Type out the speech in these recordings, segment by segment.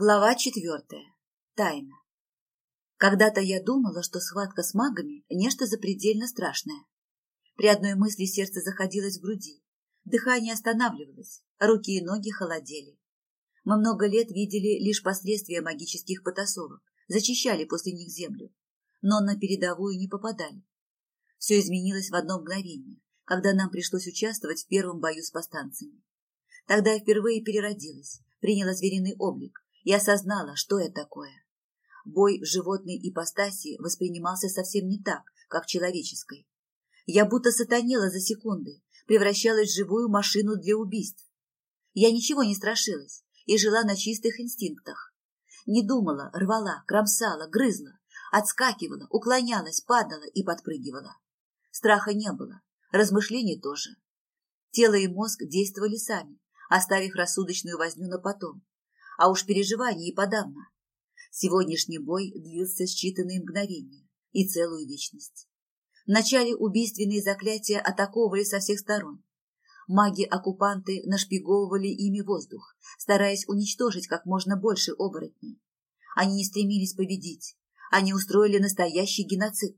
Глава четвертая. Тайна. Когда-то я думала, что схватка с магами – нечто запредельно страшное. При одной мысли сердце заходилось в груди, дыхание останавливалось, руки и ноги холодели. Мы много лет видели лишь последствия магических потасовок, зачищали после них землю, но на передовую не попадали. Все изменилось в одно мгновение, когда нам пришлось участвовать в первом бою с повстанцами. Тогда я впервые переродилась, приняла звериный облик, и осознала, что это такое. Бой животной ипостаси воспринимался совсем не так, как человеческой. Я будто сатанела за секунды, превращалась в живую машину для убийств. Я ничего не страшилась и жила на чистых инстинктах. Не думала, рвала, кромсала, грызла, отскакивала, уклонялась, падала и подпрыгивала. Страха не было, размышлений тоже. Тело и мозг действовали сами, оставив рассудочную возню на потом, а уж переживаний и подавно. Сегодняшний бой длился считанные мгновения и целую вечность. Вначале убийственные заклятия атаковывали со всех сторон. Маги-оккупанты нашпиговывали ими воздух, стараясь уничтожить как можно больше оборотней. Они не стремились победить, они устроили настоящий геноцид.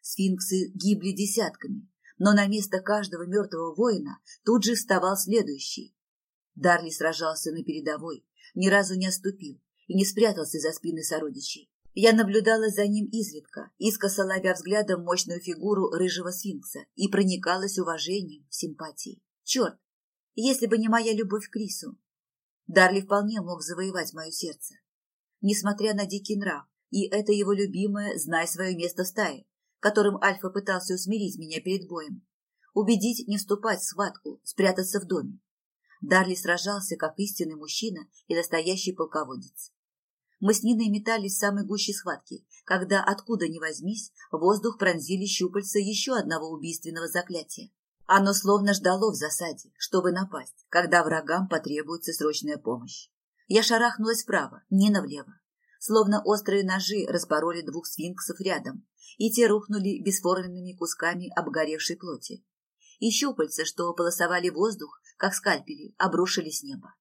Сфинксы гибли десятками, но на место каждого мертвого воина тут же вставал следующий. Дарли сражался на передовой, ни разу не оступил и не спрятался за спины сородичей. Я наблюдала за ним изредка, искоса ловя взглядом мощную фигуру рыжего сфинкса и проникалась уважением, симпатией. Черт, если бы не моя любовь к Крису, Дарли вполне мог завоевать мое сердце. Несмотря на дикий нрав, и это его любимое «знай свое место в стае», которым Альфа пытался усмирить меня перед боем, убедить не вступать в схватку, спрятаться в доме. Дарли сражался как истинный мужчина и настоящий полководец. Мы с Ниной метались в самой гуще схватки, когда, откуда ни возьмись, воздух пронзили щупальца еще одного убийственного заклятия. Оно словно ждало в засаде, чтобы напасть, когда врагам потребуется срочная помощь. Я шарахнулась вправо, Нина влево. Словно острые ножи распороли двух сфинксов рядом, и те рухнули бесформенными кусками обгоревшей плоти. И щупальца, что полосовали воздух, как скальпели, обрушились с неба.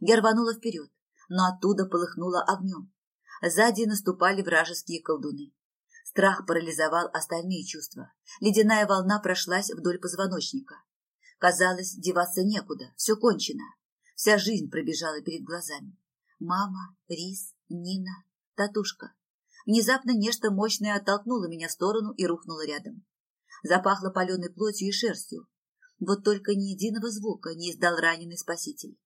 Я рванула вперед, но оттуда полыхнуло огнем. Сзади наступали вражеские колдуны. Страх парализовал остальные чувства. Ледяная волна прошлась вдоль позвоночника. Казалось, деваться некуда, все кончено. Вся жизнь пробежала перед глазами. Мама, Рис, Нина, Татушка. Внезапно нечто мощное оттолкнуло меня в сторону и рухнуло рядом. Запахло паленой плотью и шерстью, вот только ни единого звука не издал раненый спаситель.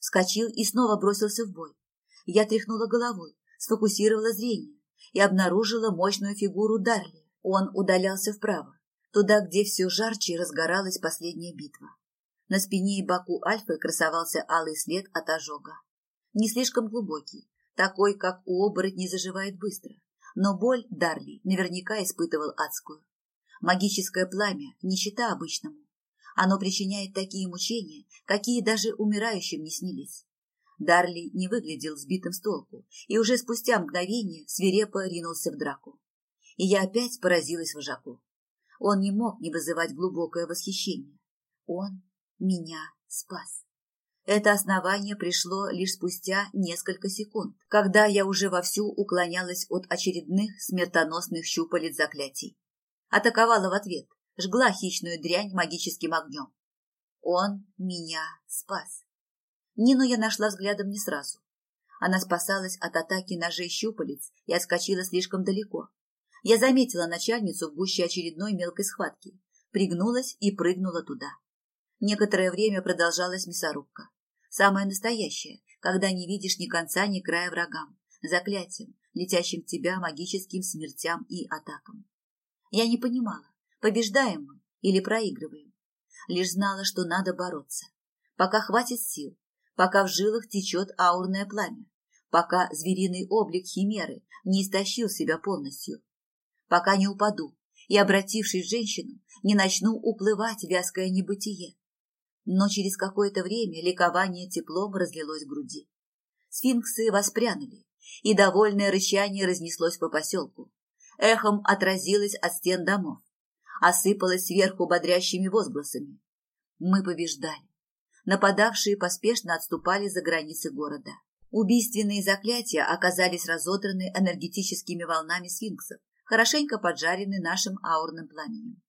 Вскочил и снова бросился в бой. Я тряхнула головой, сфокусировала зрение и обнаружила мощную фигуру Дарли. Он удалялся вправо, туда, где все жарче разгоралась последняя битва. На спине и боку Альфы красовался алый след от ожога. Не слишком глубокий, такой, как у оборотней заживает быстро. Но боль Дарли наверняка испытывал адскую. Магическое пламя, не чита обычному, оно причиняет такие мучения, какие даже умирающим не снились. Дарли не выглядел сбитым с толку и уже спустя мгновение свирепо ринулся в драку. И я опять поразилась вожаку. Он не мог не вызывать глубокое восхищение. Он меня спас. Это основание пришло лишь спустя несколько секунд, когда я уже вовсю уклонялась от очередных смертоносных щупалец заклятий. Атаковала в ответ, жгла хищную дрянь магическим огнем. Он меня спас. Нину я нашла взглядом не сразу. Она спасалась от атаки ножей щупалец и отскочила слишком далеко. Я заметила начальницу в гуще очередной мелкой схватки, пригнулась и прыгнула туда. Некоторое время продолжалась мясорубка. Самая настоящая, когда не видишь ни конца, ни края врагам, заклятием, летящим в тебя магическим смертям и атакам. Я не понимала, побеждаем мы или проигрываем. Лишь знала, что надо бороться. Пока хватит сил, пока в жилах течет аурное пламя, пока звериный облик химеры не истощил себя полностью, пока не упаду и, обратившись в женщину, не начну уплывать вязкое небытие. Но через какое-то время ликование теплом разлилось в груди. Сфинксы воспрянули, и довольное рычание разнеслось по поселку. Эхом отразилось от стен домов осыпалась сверху бодрящими возгласами. Мы побеждали. Нападавшие поспешно отступали за границы города. Убийственные заклятия оказались разодраны энергетическими волнами сфинксов, хорошенько поджарены нашим аурным пламенем.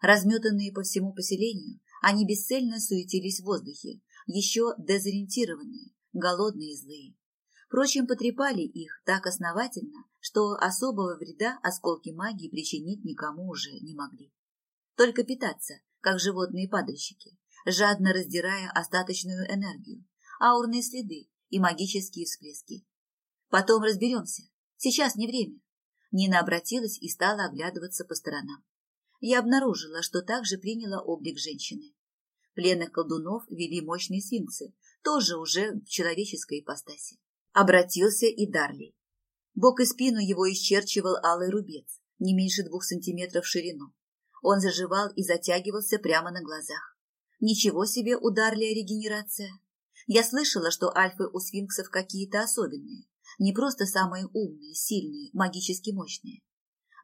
Разметанные по всему поселению, они бесцельно суетились в воздухе, еще дезориентированные, голодные и злые. Впрочем, потрепали их так основательно, что особого вреда осколки магии причинить никому уже не могли. Только питаться, как животные падальщики, жадно раздирая остаточную энергию, аурные следы и магические всплески. Потом разберемся. Сейчас не время. Нина обратилась и стала оглядываться по сторонам. Я обнаружила, что также приняла облик женщины. Пленных колдунов вели мощные сфинксы, тоже уже в человеческой ипостаси. Обратился и Дарли. Бок и спину его исчерчивал алый рубец, не меньше двух сантиметров в ширину. Он заживал и затягивался прямо на глазах. Ничего себе у Дарли регенерация. Я слышала, что альфы у сфинксов какие-то особенные, не просто самые умные, сильные, магически мощные.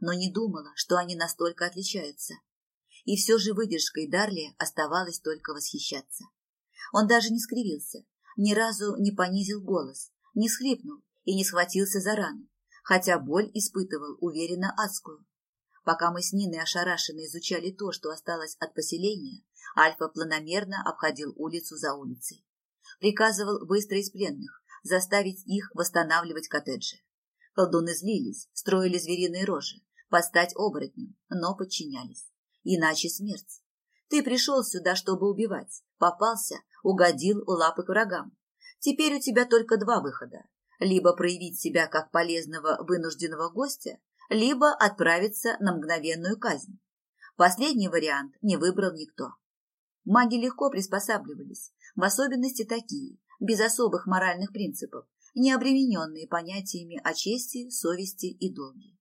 Но не думала, что они настолько отличаются. И все же выдержкой Дарли оставалось только восхищаться. Он даже не скривился, ни разу не понизил голос, не схлипнул и не схватился за рану, хотя боль испытывал уверенно адскую. Пока мы с Ниной ошарашенно изучали то, что осталось от поселения, Альфа планомерно обходил улицу за улицей. Приказывал выстроить пленных, заставить их восстанавливать коттеджи. Колдуны злились, строили звериные рожи, постать оборотнем, но подчинялись. Иначе смерть. Ты пришел сюда, чтобы убивать, попался, угодил у лапы к врагам. Теперь у тебя только два выхода. Либо проявить себя как полезного вынужденного гостя, либо отправиться на мгновенную казнь. Последний вариант не выбрал никто. Маги легко приспосабливались, в особенности такие, без особых моральных принципов, не обремененные понятиями о чести, совести и долге.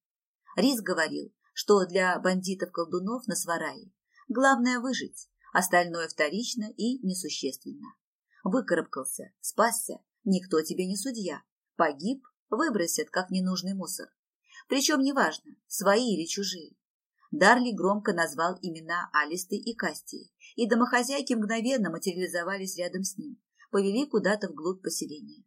Рис говорил, что для бандитов-колдунов на Сварае главное выжить, остальное вторично и несущественно. Выкарабкался, спасся, никто тебе не судья. Погиб, выбросят, как ненужный мусор. Причем неважно, свои или чужие. Дарли громко назвал имена Алисты и Кастии, и домохозяйки мгновенно материализовались рядом с ним, повели куда-то вглубь поселения.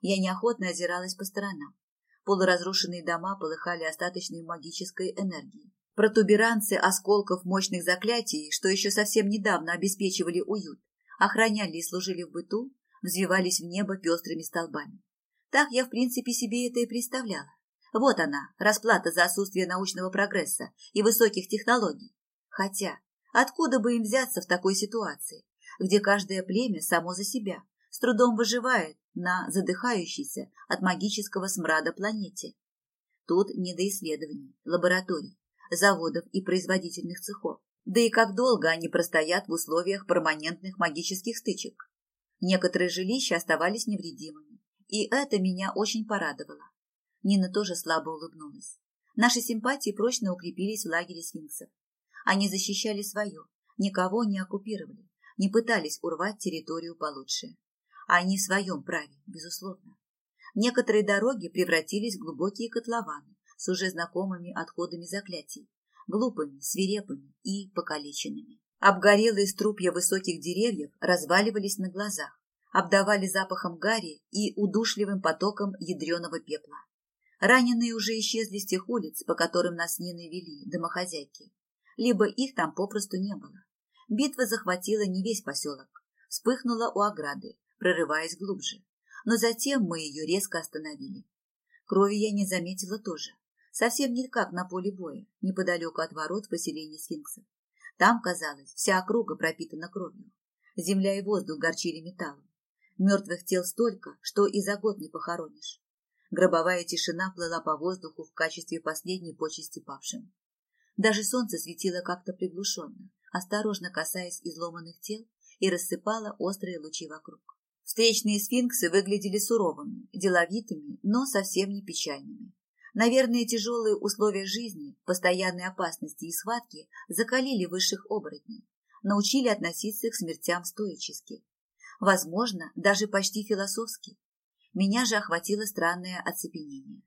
Я неохотно озиралась по сторонам. Полуразрушенные дома полыхали остаточной магической энергией. Протуберанцы осколков мощных заклятий, что еще совсем недавно обеспечивали уют, охраняли и служили в быту, взвивались в небо пестрыми столбами. Так я, в принципе, себе это и представляла. Вот она, расплата за отсутствие научного прогресса и высоких технологий. Хотя, откуда бы им взяться в такой ситуации, где каждое племя само за себя, с трудом выживает на задыхающейся от магического смрада планете? Тут не до исследований, лабораторий, заводов и производительных цехов. Да и как долго они простоят в условиях перманентных магических стычек. Некоторые жилища оставались невредимыми, и это меня очень порадовало. Нина тоже слабо улыбнулась. Наши симпатии прочно укрепились в лагере сфинксов. Они защищали свое, никого не оккупировали, не пытались урвать территорию получше. Они в своем праве, безусловно. Некоторые дороги превратились в глубокие котлованы с уже знакомыми отходами заклятий, глупыми, свирепыми и покалеченными. Обгорелые струпья высоких деревьев разваливались на глазах, обдавали запахом гари и удушливым потоком ядреного пепла. Раненые уже исчезли с тех улиц, по которым нас не навели домохозяйки. Либо их там попросту не было. Битва захватила не весь поселок. Вспыхнула у ограды, прорываясь глубже. Но затем мы ее резко остановили. Крови я не заметила тоже. Совсем не как на поле боя, неподалеку от ворот поселения сфинксов. Там, казалось, вся округа пропитана кровью. Земля и воздух горчили металлом. Мертвых тел столько, что и за год не похоронишь. Гробовая тишина плыла по воздуху в качестве последней почести павшим. Даже солнце светило как-то приглушенно, осторожно касаясь изломанных тел и рассыпало острые лучи вокруг. Встречные сфинксы выглядели суровыми, деловитыми, но совсем не печальными. Наверное, тяжелые условия жизни, постоянные опасности и схватки закалили высших оборотней, научили относиться к смертям стоически. Возможно, даже почти философски. Меня же охватило странное оцепенение.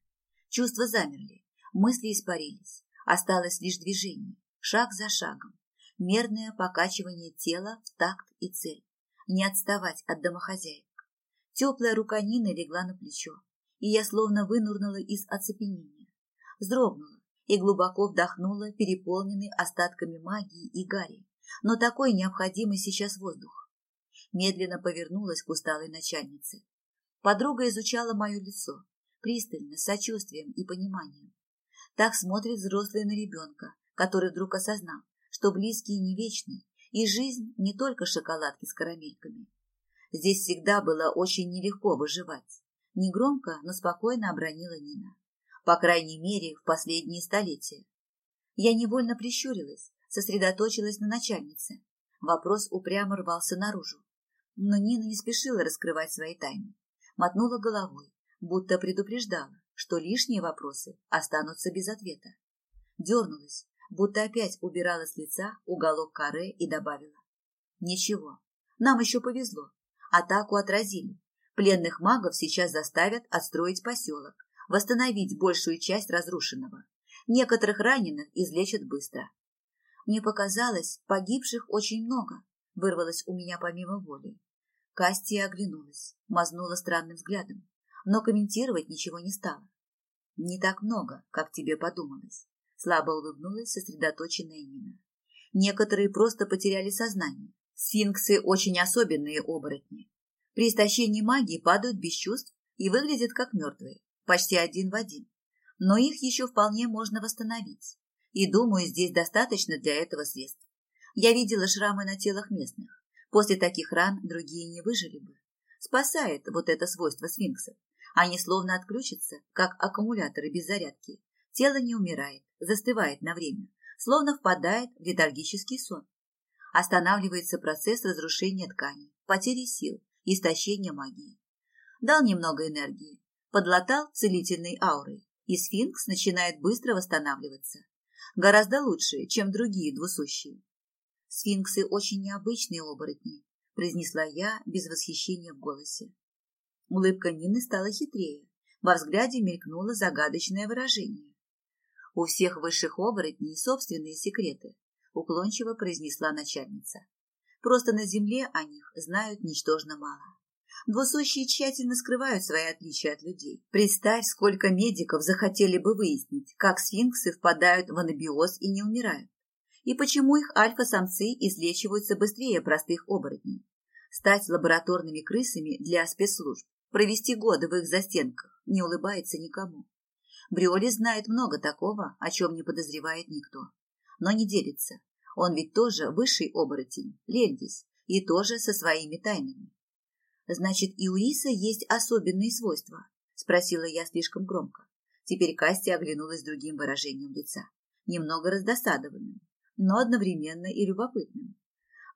Чувства замерли, мысли испарились. Осталось лишь движение, шаг за шагом, мерное покачивание тела в такт и цель. Не отставать от домохозяек. Теплая рука Нины легла на плечо, и я словно вынурнула из оцепенения. Вздрогнула и глубоко вдохнула переполненный остатками магии и гари, но такой необходимый сейчас воздух. Медленно повернулась к усталой начальнице. Подруга изучала мое лицо, пристально, с сочувствием и пониманием. Так смотрит взрослый на ребенка, который вдруг осознал, что близкие не вечны, и жизнь не только шоколадки с карамельками. Здесь всегда было очень нелегко выживать. Негромко, но спокойно обронила Нина. По крайней мере, в последние столетия. Я невольно прищурилась, сосредоточилась на начальнице. Вопрос упрямо рвался наружу. Но Нина не спешила раскрывать свои тайны. Мотнула головой, будто предупреждала, что лишние вопросы останутся без ответа. Дернулась, будто опять убирала с лица уголок каре и добавила. Ничего, нам еще повезло. Атаку отразили. Пленных магов сейчас заставят отстроить поселок, восстановить большую часть разрушенного. Некоторых раненых излечат быстро. Мне показалось, погибших очень много, вырвалось у меня помимо воли. Кастия оглянулась, мазнула странным взглядом, но комментировать ничего не стала. Не так много, как тебе подумалось. Слабо улыбнулась сосредоточенная Нина. Некоторые просто потеряли сознание. Сфинксы очень особенные оборотни. При истощении магии падают без чувств и выглядят как мертвые, почти один в один. Но их еще вполне можно восстановить. И думаю, здесь достаточно для этого средств. Я видела шрамы на телах местных. После таких ран другие не выжили бы. Спасает вот это свойство сфинксов. Они словно отключатся, как аккумуляторы без зарядки. Тело не умирает, застывает на время, словно впадает в летаргический сон. Останавливается процесс разрушения тканей, потери сил, истощения магии. Дал немного энергии, подлатал целительной аурой, и сфинкс начинает быстро восстанавливаться. Гораздо лучше, чем другие двусущие. Сфинксы очень необычные оборотни, произнесла я без восхищения в голосе. Улыбка Нины стала хитрее. Во взгляде мелькнуло загадочное выражение. У всех высших оборотней собственные секреты, уклончиво произнесла начальница. Просто на земле о них знают ничтожно мало. Двусущие тщательно скрывают свои отличия от людей. Представь, сколько медиков захотели бы выяснить, как сфинксы впадают в анабиоз и не умирают. И почему их альфа-самцы излечиваются быстрее простых оборотней. Стать лабораторными крысами для спецслужб, провести годы в их застенках, не улыбается никому. Бриоли знает много такого, о чем не подозревает никто. Но не делится. Он ведь тоже высший оборотень, Лельдис, и тоже со своими тайнами. Значит, и у Риса есть особенные свойства? Спросила я слишком громко. Теперь Кастя оглянулась другим выражением лица. Немного раздосадованным, но одновременно и любопытным.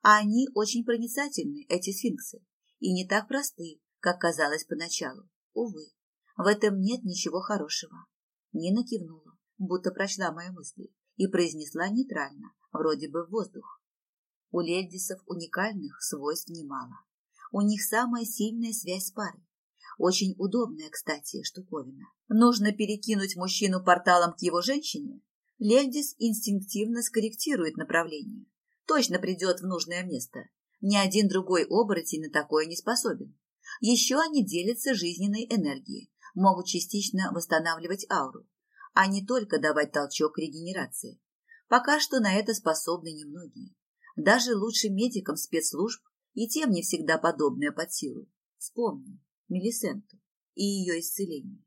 А они очень проницательны, эти сфинксы, и не так просты, как казалось поначалу. Увы, в этом нет ничего хорошего. Нина кивнула, будто прочла мои мысли, и произнесла нейтрально, вроде бы воздух. У лельдисов уникальных свойств немало. У них самая сильная связь с парой. Очень удобная, кстати, штуковина. Нужно перекинуть мужчину порталом к его женщине. Лельдис инстинктивно скорректирует направление. Точно придет в нужное место. Ни один другой оборотень на такое не способен. Еще они делятся жизненной энергией, могут частично восстанавливать ауру, а не только давать толчок регенерации. Пока что на это способны немногие. Даже лучшим медикам спецслужб и тем не всегда подобное под силу. Вспомни Мелисенту и ее исцеление.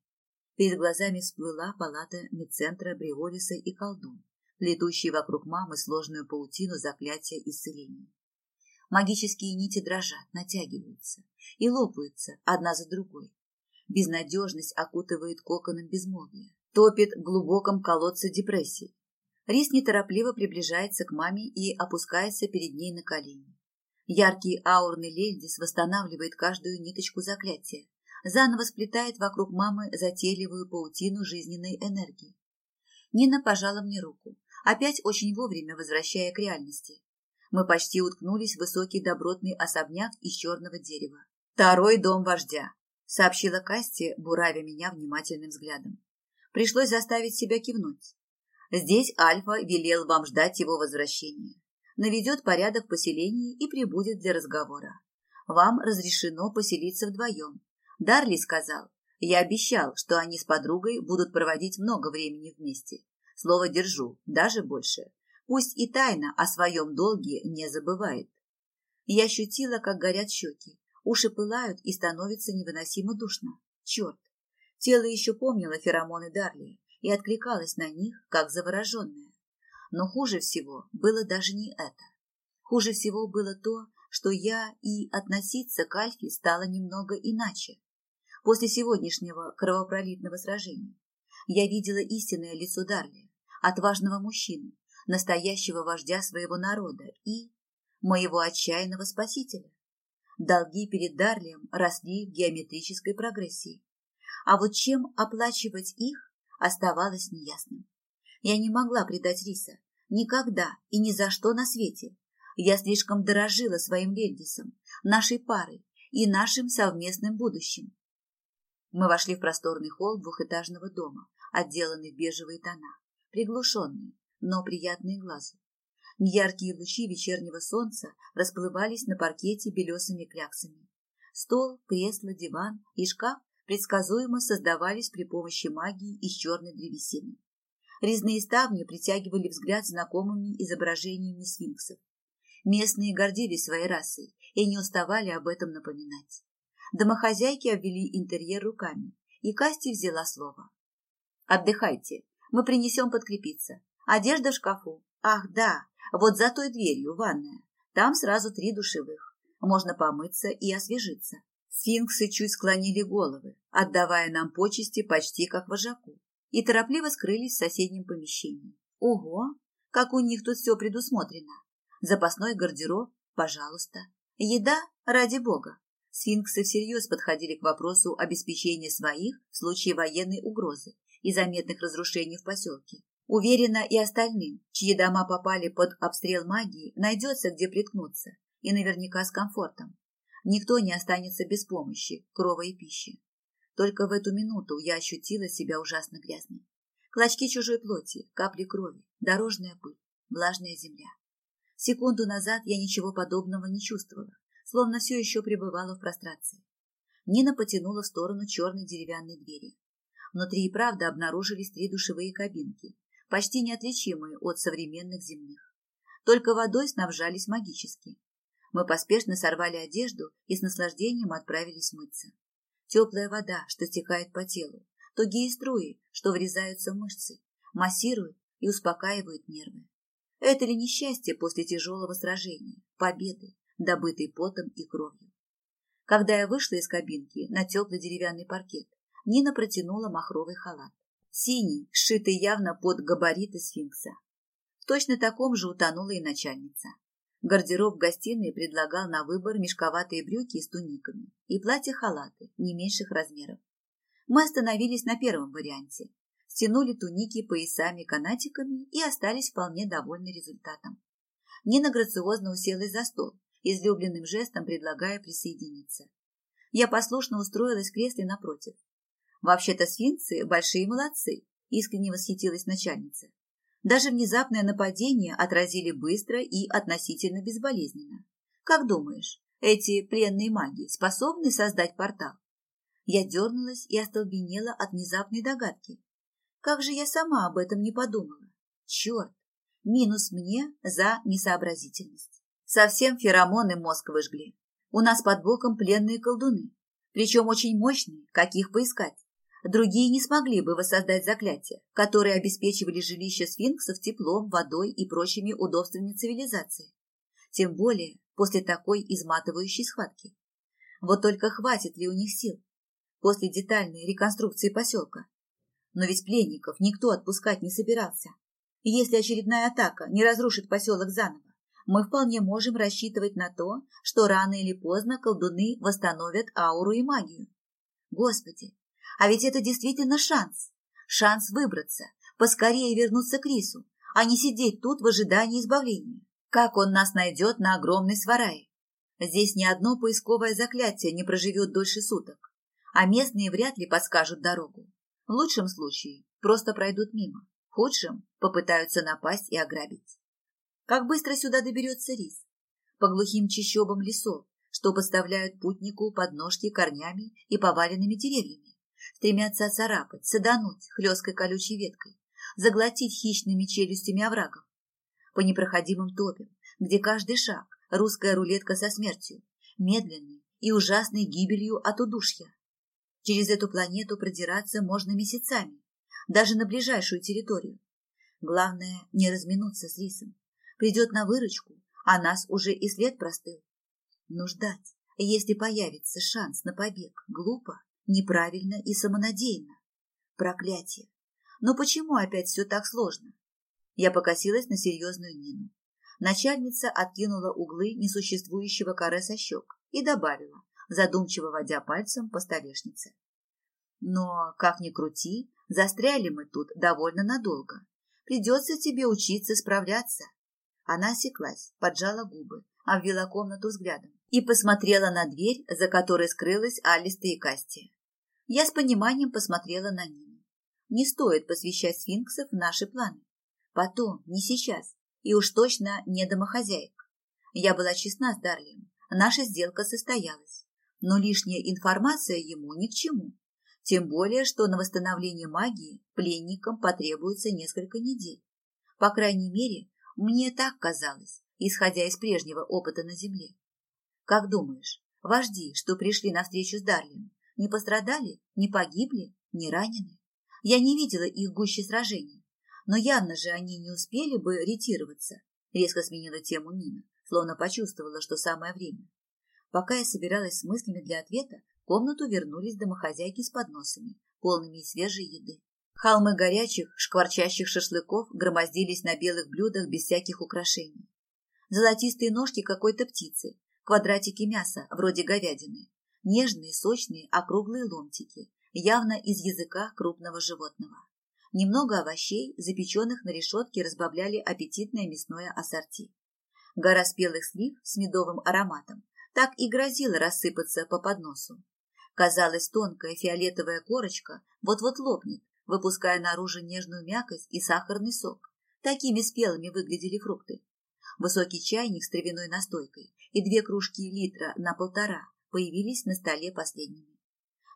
Перед глазами всплыла палата медцентра Бриолиса и колдун, плетущие вокруг мамы сложную паутину заклятия исцеления. Магические нити дрожат, натягиваются и лопаются одна за другой, Безнадежность окутывает коконом безмолвия, топит в глубоком колодце депрессии. Рис неторопливо приближается к маме и опускается перед ней на колени. Яркий аурный лельдис восстанавливает каждую ниточку заклятия, заново сплетает вокруг мамы затейливую паутину жизненной энергии. Нина пожала мне руку, опять очень вовремя возвращая к реальности. Мы почти уткнулись в высокий добротный особняк из черного дерева. Второй дом вождя сообщила Касти, буравя меня внимательным взглядом. Пришлось заставить себя кивнуть. Здесь Альфа велел вам ждать его возвращения. Наведет порядок в поселении и прибудет для разговора. Вам разрешено поселиться вдвоем. Дарли сказал, я обещал, что они с подругой будут проводить много времени вместе. Слово держу, даже больше. Пусть и тайна о своем долге не забывает. Я ощутила, как горят щеки. Уши пылают и становится невыносимо душно. Черт! Тело еще помнило феромоны Дарли и откликалось на них, как завороженное. Но хуже всего было даже не это. Хуже всего было то, что я и относиться к Альфе стала немного иначе. После сегодняшнего кровопролитного сражения я видела истинное лицо Дарли, отважного мужчины, настоящего вождя своего народа и моего отчаянного спасителя. Долги перед Дарлием росли в геометрической прогрессии. А вот чем оплачивать их, оставалось неясным. Я не могла предать Риса. Никогда и ни за что на свете. Я слишком дорожила своим Лельдисом, нашей парой и нашим совместным будущим. Мы вошли в просторный холл двухэтажного дома, отделанный в бежевые тона, приглушенные, но приятные глазу. Яркие лучи вечернего солнца расплывались на паркете белесыми кляксами. Стол, кресло, диван и шкаф предсказуемо создавались при помощи магии из черной древесины. Резные ставни притягивали взгляд знакомыми изображениями сфинксов. Местные гордились своей расой и не уставали об этом напоминать. Домохозяйки обвели интерьер руками, и Касти взяла слово. «Отдыхайте, мы принесем подкрепиться. Одежда в шкафу. Ах, да, вот за той дверью ванная. Там сразу три душевых. Можно помыться и освежиться. Сфинксы чуть склонили головы, отдавая нам почести почти как вожаку, и торопливо скрылись в соседнем помещении. Ого, как у них тут все предусмотрено. Запасной гардероб, пожалуйста. Еда, ради бога. Сфинксы всерьез подходили к вопросу обеспечения своих в случае военной угрозы и заметных разрушений в поселке. Уверена, и остальным, чьи дома попали под обстрел магии, найдется где приткнуться, и наверняка с комфортом. Никто не останется без помощи, крова и пищи. Только в эту минуту я ощутила себя ужасно грязной. Клочки чужой плоти, капли крови, дорожная пыль, влажная земля. Секунду назад я ничего подобного не чувствовала, словно все еще пребывала в прострации. Нина потянула в сторону черной деревянной двери. Внутри и правда обнаружились три душевые кабинки, почти неотличимые от современных земных. Только водой снабжались магически. Мы поспешно сорвали одежду и с наслаждением отправились мыться. Теплая вода, что стекает по телу, тугие струи, что врезаются в мышцы, массируют и успокаивают нервы. Это ли несчастье после тяжелого сражения, победы, добытой потом и кровью? Когда я вышла из кабинки на теплый деревянный паркет, Нина протянула махровый халат. Синий, сшитый явно под габариты сфинкса. В точно таком же утонула и начальница. Гардероб гостиной предлагал на выбор мешковатые брюки с туниками и платья-халаты не меньших размеров. Мы остановились на первом варианте. Стянули туники поясами-канатиками и остались вполне довольны результатом. Нина грациозно уселась за стол, излюбленным жестом предлагая присоединиться. Я послушно устроилась в кресле напротив, Вообще-то сфинксы – большие молодцы, искренне восхитилась начальница. Даже внезапное нападение отразили быстро и относительно безболезненно. Как думаешь, эти пленные маги способны создать портал? Я дернулась и остолбенела от внезапной догадки. Как же я сама об этом не подумала? Черт! Минус мне за несообразительность. Совсем феромоны мозг выжгли. У нас под боком пленные колдуны, причем очень мощные, каких поискать. Другие не смогли бы воссоздать заклятия, которые обеспечивали жилище сфинксов теплом, водой и прочими удобствами цивилизации. Тем более после такой изматывающей схватки. Вот только хватит ли у них сил после детальной реконструкции поселка? Но ведь пленников никто отпускать не собирался. Если очередная атака не разрушит поселок заново, мы вполне можем рассчитывать на то, что рано или поздно колдуны восстановят ауру и магию. Господи, а ведь это действительно шанс. Шанс выбраться, поскорее вернуться к Рису, а не сидеть тут в ожидании избавления. Как он нас найдет на огромной сварае? Здесь ни одно поисковое заклятие не проживет дольше суток, а местные вряд ли подскажут дорогу. В лучшем случае просто пройдут мимо, в худшем попытаются напасть и ограбить. Как быстро сюда доберется Рис? По глухим чащобам лесов, что подставляют путнику подножки корнями и поваленными деревьями, стремятся оцарапать, садануть хлесткой колючей веткой, заглотить хищными челюстями оврагов. По непроходимым топям, где каждый шаг – русская рулетка со смертью, медленной и ужасной гибелью от удушья. Через эту планету продираться можно месяцами, даже на ближайшую территорию. Главное – не разминуться с рисом. Придет на выручку, а нас уже и след простыл. Но ждать, если появится шанс на побег, глупо, неправильно и самонадеянно. Проклятие! Но почему опять все так сложно? Я покосилась на серьезную Нину. Начальница откинула углы несуществующего каре со щек и добавила, задумчиво водя пальцем по столешнице. Но, как ни крути, застряли мы тут довольно надолго. Придется тебе учиться справляться. Она осеклась, поджала губы, обвела комнату взглядом и посмотрела на дверь, за которой скрылась Алиста и Кастия. Я с пониманием посмотрела на Нину. Не стоит посвящать сфинксов в наши планы. Потом, не сейчас, и уж точно не домохозяек. Я была честна с Дарлием, наша сделка состоялась, но лишняя информация ему ни к чему. Тем более, что на восстановление магии пленникам потребуется несколько недель. По крайней мере, мне так казалось, исходя из прежнего опыта на Земле. Как думаешь, вожди, что пришли на встречу с Дарлием, не пострадали, не погибли, не ранены? Я не видела их гуще сражений, но явно же они не успели бы ретироваться. Резко сменила тему Нина, словно почувствовала, что самое время. Пока я собиралась с мыслями для ответа, в комнату вернулись домохозяйки с подносами, полными свежей еды. Холмы горячих, шкварчащих шашлыков громоздились на белых блюдах без всяких украшений. Золотистые ножки какой-то птицы, квадратики мяса, вроде говядины, нежные, сочные, округлые ломтики, явно из языка крупного животного. Немного овощей, запеченных на решетке, разбавляли аппетитное мясное ассорти. Гора спелых слив с медовым ароматом так и грозила рассыпаться по подносу. Казалось, тонкая фиолетовая корочка вот-вот лопнет, выпуская наружу нежную мякоть и сахарный сок. Такими спелыми выглядели фрукты. Высокий чайник с травяной настойкой и две кружки литра на полтора появились на столе последними.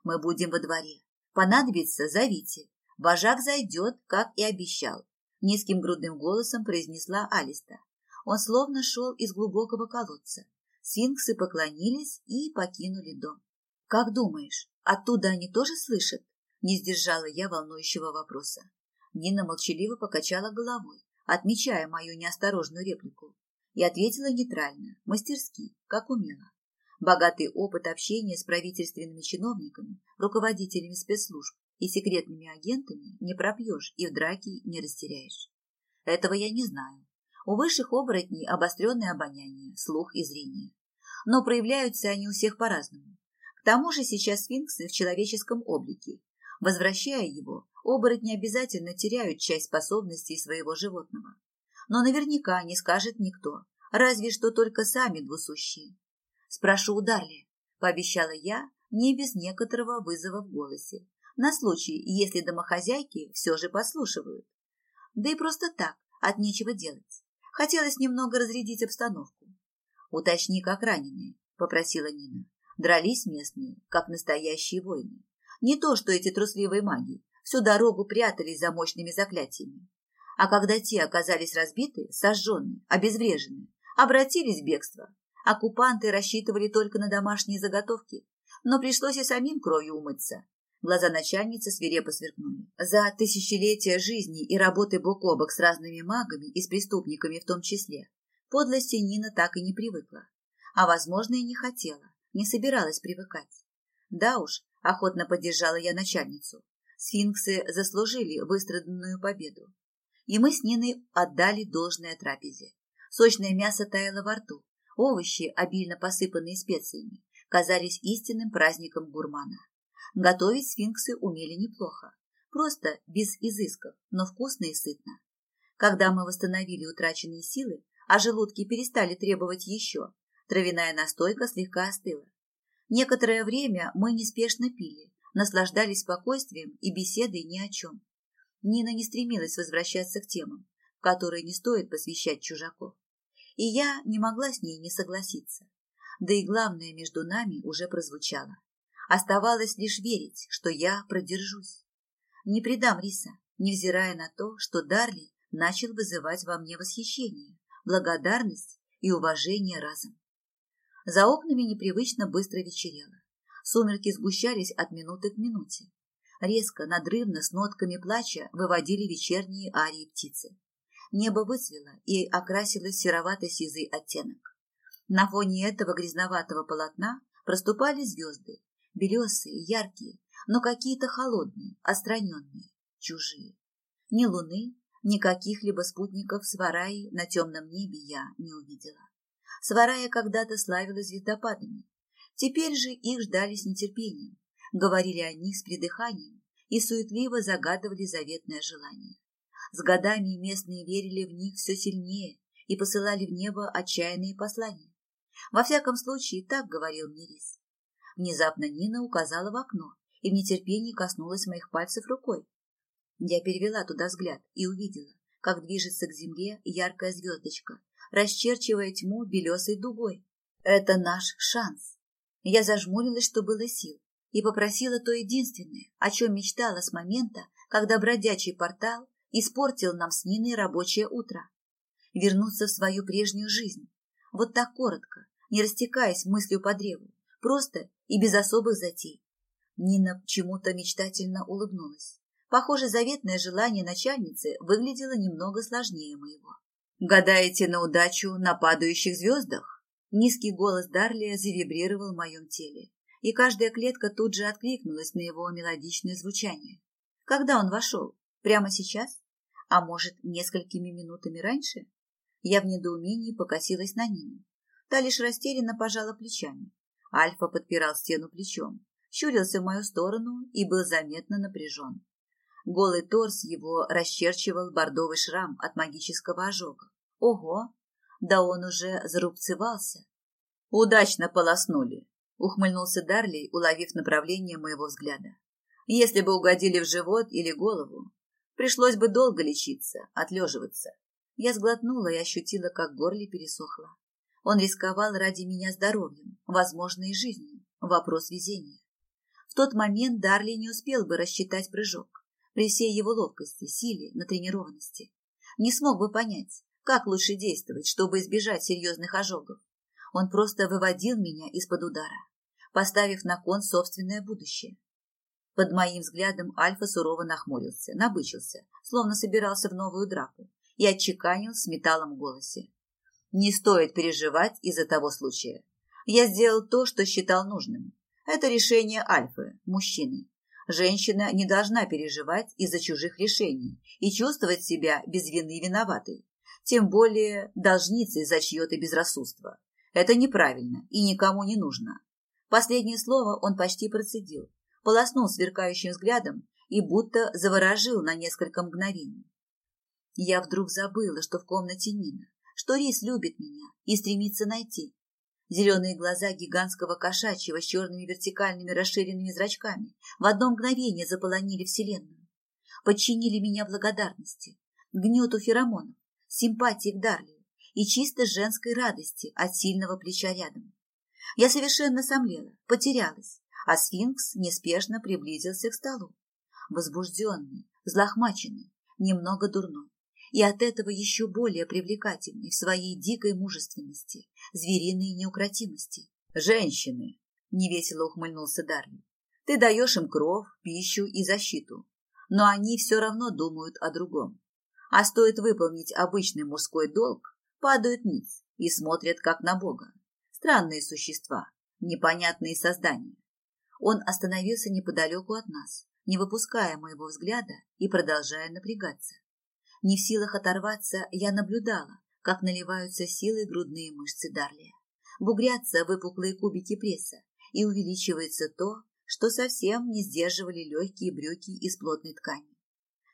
«Мы будем во дворе. Понадобится, зовите. Вожак зайдет, как и обещал», — низким грудным голосом произнесла Алиста. Он словно шел из глубокого колодца. Сфинксы поклонились и покинули дом. «Как думаешь, оттуда они тоже слышат?» Не сдержала я волнующего вопроса. Нина молчаливо покачала головой, отмечая мою неосторожную реплику, и ответила нейтрально, мастерски, как умела. Богатый опыт общения с правительственными чиновниками, руководителями спецслужб и секретными агентами не пропьешь и в драке не растеряешь. Этого я не знаю. У высших оборотней обостренное обоняние, слух и зрение. Но проявляются они у всех по-разному. К тому же сейчас сфинксы в человеческом облике. Возвращая его, оборотни обязательно теряют часть способностей своего животного. Но наверняка не скажет никто, разве что только сами двусущие. Спрошу у Дарли, пообещала я, не без некоторого вызова в голосе, на случай, если домохозяйки все же послушивают. Да и просто так, от нечего делать. Хотелось немного разрядить обстановку. «Уточни, как раненые», — попросила Нина. Дрались местные, как настоящие воины. Не то, что эти трусливые маги всю дорогу прятались за мощными заклятиями. А когда те оказались разбиты, сожженные, обезврежены, обратились в бегство, Оккупанты рассчитывали только на домашние заготовки, но пришлось и самим кровью умыться. Глаза начальницы свирепо сверкнули. За тысячелетия жизни и работы бок о бок с разными магами и с преступниками в том числе, подлости Нина так и не привыкла. А, возможно, и не хотела, не собиралась привыкать. Да уж, охотно поддержала я начальницу. Сфинксы заслужили выстраданную победу. И мы с Ниной отдали должное трапезе. Сочное мясо таяло во рту, Овощи, обильно посыпанные специями, казались истинным праздником гурмана. Готовить сфинксы умели неплохо. Просто без изысков, но вкусно и сытно. Когда мы восстановили утраченные силы, а желудки перестали требовать еще, травяная настойка слегка остыла. Некоторое время мы неспешно пили, наслаждались спокойствием и беседой ни о чем. Нина не стремилась возвращаться к темам, которые не стоит посвящать чужаков и я не могла с ней не согласиться. Да и главное между нами уже прозвучало. Оставалось лишь верить, что я продержусь. Не предам Риса, невзирая на то, что Дарли начал вызывать во мне восхищение, благодарность и уважение разом. За окнами непривычно быстро вечерело. Сумерки сгущались от минуты к минуте. Резко, надрывно, с нотками плача выводили вечерние арии птицы. Небо выцвело и окрасилось серовато-сизый оттенок. На фоне этого грязноватого полотна проступали звезды, белесые, яркие, но какие-то холодные, остраненные, чужие. Ни луны, ни каких-либо спутников Свараи на темном небе я не увидела. Сварая когда-то славилась звездопадами. Теперь же их ждали с нетерпением. Говорили они с придыханием и суетливо загадывали заветное желание. С годами местные верили в них все сильнее и посылали в небо отчаянные послания. Во всяком случае, так говорил мне Рис. Внезапно Нина указала в окно и в нетерпении коснулась моих пальцев рукой. Я перевела туда взгляд и увидела, как движется к земле яркая звездочка, расчерчивая тьму белесой дугой. Это наш шанс. Я зажмурилась, что было сил, и попросила то единственное, о чем мечтала с момента, когда бродячий портал испортил нам с Ниной рабочее утро. Вернуться в свою прежнюю жизнь. Вот так коротко, не растекаясь мыслью по древу, просто и без особых затей. Нина чему-то мечтательно улыбнулась. Похоже, заветное желание начальницы выглядело немного сложнее моего. «Гадаете на удачу на падающих звездах?» Низкий голос Дарлия завибрировал в моем теле, и каждая клетка тут же откликнулась на его мелодичное звучание. Когда он вошел? Прямо сейчас? А может, несколькими минутами раньше? Я в недоумении покосилась на Нину. Та лишь растерянно пожала плечами. Альфа подпирал стену плечом, щурился в мою сторону и был заметно напряжен. Голый торс его расчерчивал бордовый шрам от магического ожога. Ого! Да он уже зарубцевался. Удачно полоснули, ухмыльнулся Дарли, уловив направление моего взгляда. Если бы угодили в живот или голову, пришлось бы долго лечиться, отлеживаться. Я сглотнула и ощутила, как горле пересохло. Он рисковал ради меня здоровьем, возможно, и жизнью. Вопрос везения. В тот момент Дарли не успел бы рассчитать прыжок. При всей его ловкости, силе, натренированности. Не смог бы понять, как лучше действовать, чтобы избежать серьезных ожогов? Он просто выводил меня из-под удара, поставив на кон собственное будущее. Под моим взглядом Альфа сурово нахмурился, набычился, словно собирался в новую драку, и отчеканил с металлом в голосе. «Не стоит переживать из-за того случая. Я сделал то, что считал нужным. Это решение Альфы, мужчины. Женщина не должна переживать из-за чужих решений и чувствовать себя без вины виноватой тем более должницей за чье-то безрассудство. Это неправильно и никому не нужно. Последнее слово он почти процедил, полоснул сверкающим взглядом и будто заворожил на несколько мгновений. Я вдруг забыла, что в комнате Нина, что Рис любит меня и стремится найти. Зеленые глаза гигантского кошачьего с черными вертикальными расширенными зрачками в одно мгновение заполонили вселенную. Подчинили меня благодарности, гнету феромонов, симпатии к Дарлию и чисто женской радости от сильного плеча рядом. Я совершенно сомлела, потерялась, а сфинкс неспешно приблизился к столу. Возбужденный, взлохмаченный, немного дурной. И от этого еще более привлекательный в своей дикой мужественности, звериной неукротимости. «Женщины!» — невесело ухмыльнулся Дарли. «Ты даешь им кров, пищу и защиту, но они все равно думают о другом а стоит выполнить обычный мужской долг, падают ниц и смотрят как на Бога. Странные существа, непонятные создания. Он остановился неподалеку от нас, не выпуская моего взгляда и продолжая напрягаться. Не в силах оторваться, я наблюдала, как наливаются силой грудные мышцы Дарлия. Бугрятся выпуклые кубики пресса, и увеличивается то, что совсем не сдерживали легкие брюки из плотной ткани.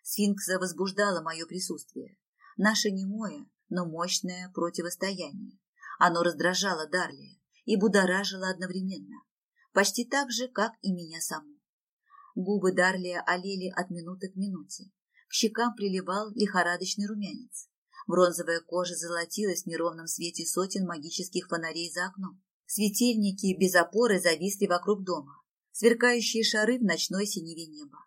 Сфинкса возбуждало мое присутствие. Наше немое, но мощное противостояние. Оно раздражало Дарлия и будоражило одновременно. Почти так же, как и меня саму. Губы Дарлия олели от минуты к минуте. К щекам приливал лихорадочный румянец. Бронзовая кожа золотилась в неровном свете сотен магических фонарей за окном. Светильники без опоры зависли вокруг дома, сверкающие шары в ночной синеве неба.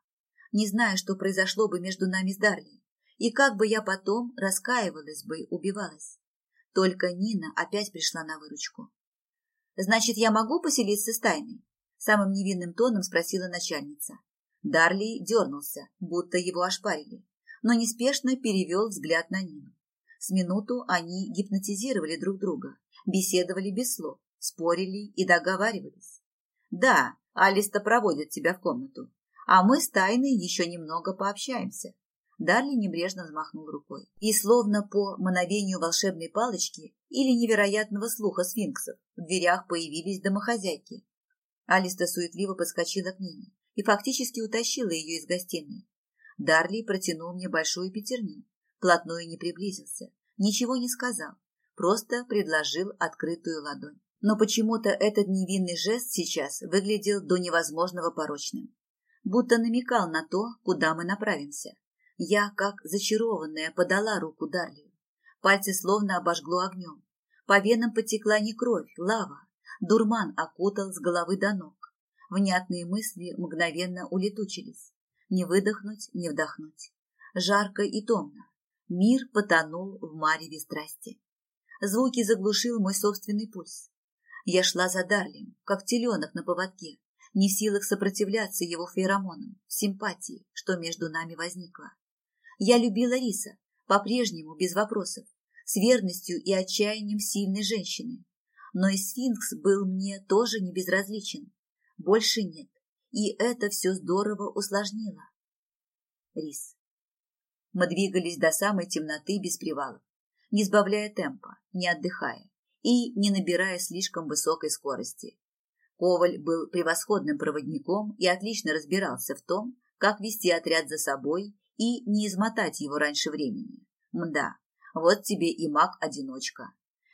Не знаю, что произошло бы между нами с Дарли, и как бы я потом раскаивалась бы, убивалась. Только Нина опять пришла на выручку. «Значит, я могу поселиться с тайной?» Самым невинным тоном спросила начальница. Дарли дернулся, будто его ошпарили, но неспешно перевел взгляд на Нину. С минуту они гипнотизировали друг друга, беседовали без слов, спорили и договаривались. «Да, Алиста проводит тебя в комнату, а мы с Тайной еще немного пообщаемся. Дарли небрежно взмахнул рукой. И словно по мановению волшебной палочки или невероятного слуха сфинксов в дверях появились домохозяйки. Алиста суетливо подскочила к Нине и фактически утащила ее из гостиной. Дарли протянул мне большую пятерню, плотную не приблизился, ничего не сказал, просто предложил открытую ладонь. Но почему-то этот невинный жест сейчас выглядел до невозможного порочным, будто намекал на то, куда мы направимся. Я, как зачарованная, подала руку Дарлию. Пальцы словно обожгло огнем. По венам потекла не кровь, лава. Дурман окутал с головы до ног. Внятные мысли мгновенно улетучились. Не выдохнуть, не вдохнуть. Жарко и томно. Мир потонул в мареве страсти. Звуки заглушил мой собственный пульс. Я шла за Дарлием, как теленок на поводке, не в силах сопротивляться его феромонам, симпатии, что между нами возникло. Я любила Риса, по-прежнему, без вопросов, с верностью и отчаянием сильной женщины. Но и сфинкс был мне тоже не безразличен. Больше нет, и это все здорово усложнило. Рис. Мы двигались до самой темноты без привалов, не сбавляя темпа, не отдыхая и не набирая слишком высокой скорости. Коваль был превосходным проводником и отлично разбирался в том, как вести отряд за собой и не измотать его раньше времени. Мда, вот тебе и маг-одиночка.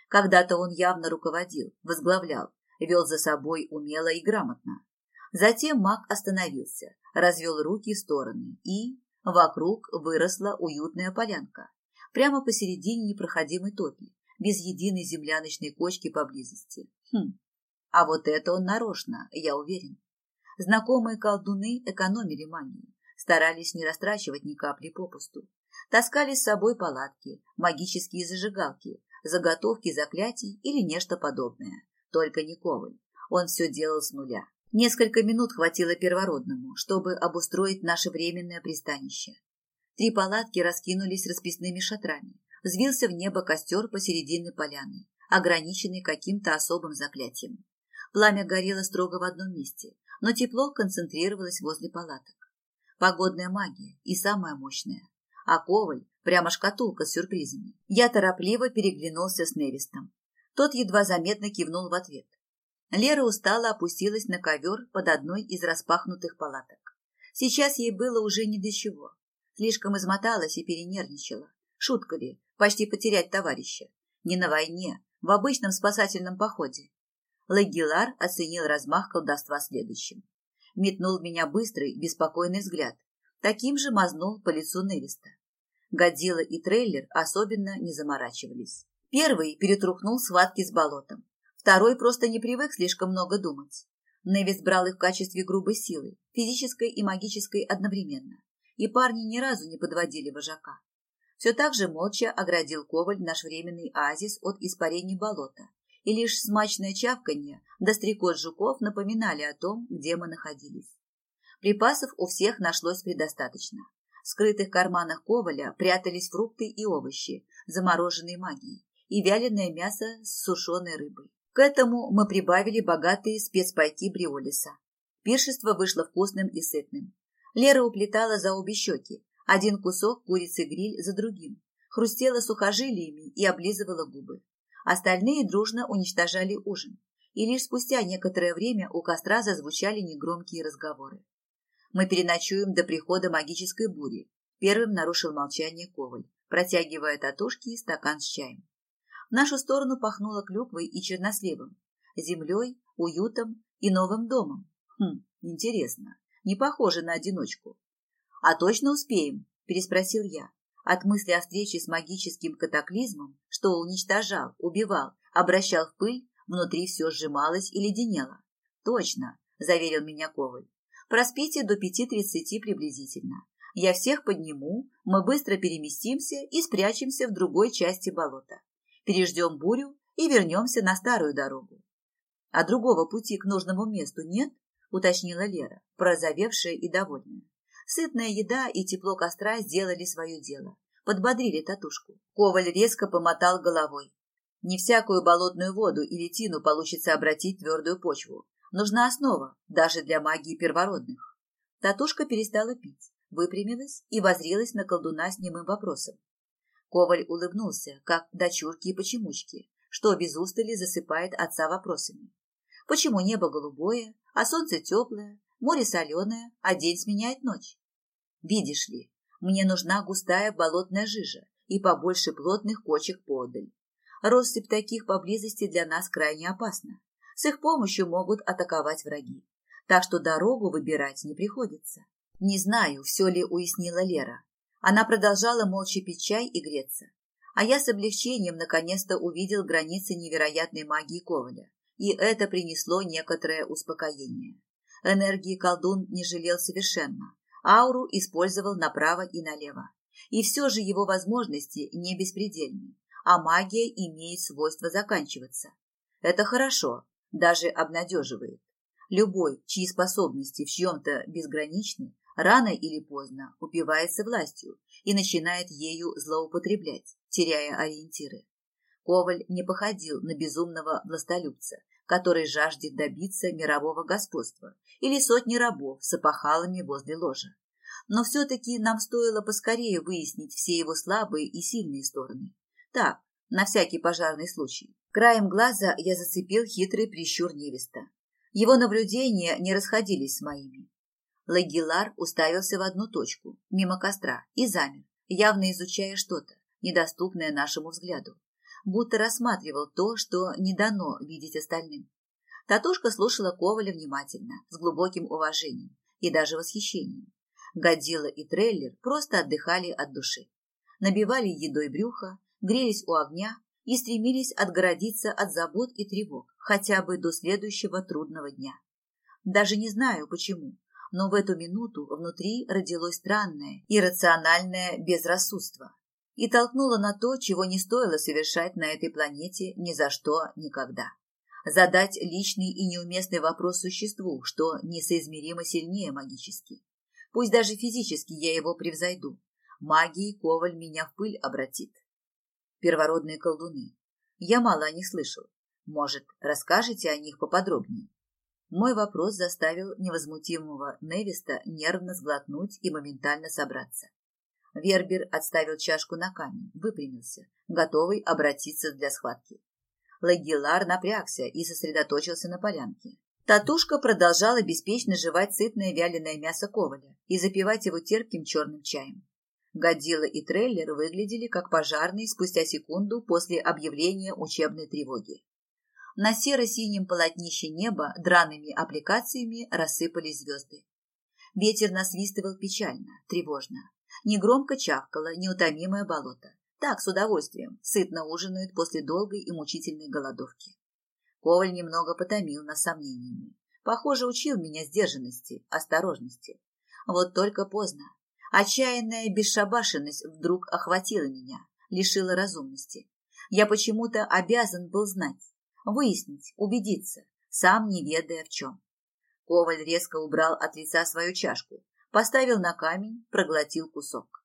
Когда-то он явно руководил, возглавлял, вел за собой умело и грамотно. Затем маг остановился, развел руки в стороны, и вокруг выросла уютная полянка. Прямо посередине непроходимой топи, без единой земляночной кочки поблизости. Хм, а вот это он нарочно, я уверен. Знакомые колдуны экономили магию, старались не растрачивать ни капли попусту. Таскали с собой палатки, магические зажигалки, заготовки заклятий или нечто подобное. Только не Коваль. Он все делал с нуля. Несколько минут хватило первородному, чтобы обустроить наше временное пристанище. Три палатки раскинулись расписными шатрами. Взвился в небо костер посередине поляны, ограниченный каким-то особым заклятием. Пламя горело строго в одном месте, но тепло концентрировалось возле палаток. Погодная магия и самая мощная. А Коваль прямо шкатулка с сюрпризами. Я торопливо переглянулся с Невистом. Тот едва заметно кивнул в ответ. Лера устало опустилась на ковер под одной из распахнутых палаток. Сейчас ей было уже не до чего. Слишком измоталась и перенервничала. Шутка ли, почти потерять товарища. Не на войне, в обычном спасательном походе. Лагилар оценил размах колдовства следующим метнул в меня быстрый, беспокойный взгляд. Таким же мазнул по лицу Невиста. Годзилла и трейлер особенно не заморачивались. Первый перетрухнул схватки с болотом. Второй просто не привык слишком много думать. Невис брал их в качестве грубой силы, физической и магической одновременно. И парни ни разу не подводили вожака. Все так же молча оградил Коваль наш временный оазис от испарений болота и лишь смачное чавканье да стрекот жуков напоминали о том, где мы находились. Припасов у всех нашлось предостаточно. В скрытых карманах коваля прятались фрукты и овощи, замороженные магией, и вяленое мясо с сушеной рыбой. К этому мы прибавили богатые спецпайки Бриолиса. Пиршество вышло вкусным и сытным. Лера уплетала за обе щеки, один кусок курицы-гриль за другим, хрустела сухожилиями и облизывала губы. Остальные дружно уничтожали ужин, и лишь спустя некоторое время у костра зазвучали негромкие разговоры. «Мы переночуем до прихода магической бури», – первым нарушил молчание Коваль, протягивая татушки и стакан с чаем. В нашу сторону пахнуло клюквой и черносливом, землей, уютом и новым домом. Хм, интересно, не похоже на одиночку. «А точно успеем?» – переспросил я. От мысли о встрече с магическим катаклизмом, что уничтожал, убивал, обращал в пыль, Внутри все сжималось и леденело. «Точно», – заверил меня Коваль. «Проспите до пяти тридцати приблизительно. Я всех подниму, мы быстро переместимся и спрячемся в другой части болота. Переждем бурю и вернемся на старую дорогу. А другого пути к нужному месту нет? Уточнила Лера, прозовевшая и довольная. Сытная еда и тепло костра сделали свое дело. Подбодрили татушку. Коваль резко помотал головой. Не всякую болотную воду или тину получится обратить в твердую почву. Нужна основа, даже для магии первородных. Татушка перестала пить, выпрямилась и возрилась на колдуна с немым вопросом. Коваль улыбнулся, как дочурки и почемучки, что без устали засыпает отца вопросами. Почему небо голубое, а солнце теплое, море соленое, а день сменяет ночь? Видишь ли, мне нужна густая болотная жижа и побольше плотных кочек подаль. Россыпь таких поблизости для нас крайне опасна. С их помощью могут атаковать враги. Так что дорогу выбирать не приходится. Не знаю, все ли уяснила Лера. Она продолжала молча пить чай и греться. А я с облегчением наконец-то увидел границы невероятной магии Коваля. И это принесло некоторое успокоение. Энергии колдун не жалел совершенно. Ауру использовал направо и налево. И все же его возможности не беспредельны, а магия имеет свойство заканчиваться. Это хорошо, даже обнадеживает. Любой, чьи способности в чьем-то безграничны, рано или поздно упивается властью и начинает ею злоупотреблять, теряя ориентиры. Коваль не походил на безумного властолюбца, который жаждет добиться мирового господства или сотни рабов с опахалами возле ложа. Но все-таки нам стоило поскорее выяснить все его слабые и сильные стороны. Так, на всякий пожарный случай. Краем глаза я зацепил хитрый прищур невеста. Его наблюдения не расходились с моими. Лагилар уставился в одну точку, мимо костра, и замер, явно изучая что-то, недоступное нашему взгляду будто рассматривал то, что не дано видеть остальным. Татушка слушала Коваля внимательно, с глубоким уважением и даже восхищением. Годзилла и трейлер просто отдыхали от души. Набивали едой брюха, грелись у огня и стремились отгородиться от забот и тревог хотя бы до следующего трудного дня. Даже не знаю почему, но в эту минуту внутри родилось странное, иррациональное безрассудство, и толкнула на то, чего не стоило совершать на этой планете ни за что никогда. Задать личный и неуместный вопрос существу, что несоизмеримо сильнее магически. Пусть даже физически я его превзойду. Магией Коваль меня в пыль обратит. Первородные колдуны. Я мало о них слышал. Может, расскажете о них поподробнее? Мой вопрос заставил невозмутимого Невиста нервно сглотнуть и моментально собраться. Вербер отставил чашку на камень, выпрямился, готовый обратиться для схватки. Лагилар напрягся и сосредоточился на полянке. Татушка продолжала беспечно жевать сытное вяленое мясо коваля и запивать его терпким черным чаем. Годзилла и трейлер выглядели как пожарные спустя секунду после объявления учебной тревоги. На серо-синем полотнище неба драными аппликациями рассыпались звезды. Ветер насвистывал печально, тревожно. Негромко чавкало неутомимое болото. Так, с удовольствием, сытно ужинают после долгой и мучительной голодовки. Коваль немного потомил нас сомнениями. Похоже, учил меня сдержанности, осторожности. Вот только поздно. Отчаянная бесшабашенность вдруг охватила меня, лишила разумности. Я почему-то обязан был знать, выяснить, убедиться, сам не ведая в чем. Коваль резко убрал от лица свою чашку, Поставил на камень, проглотил кусок.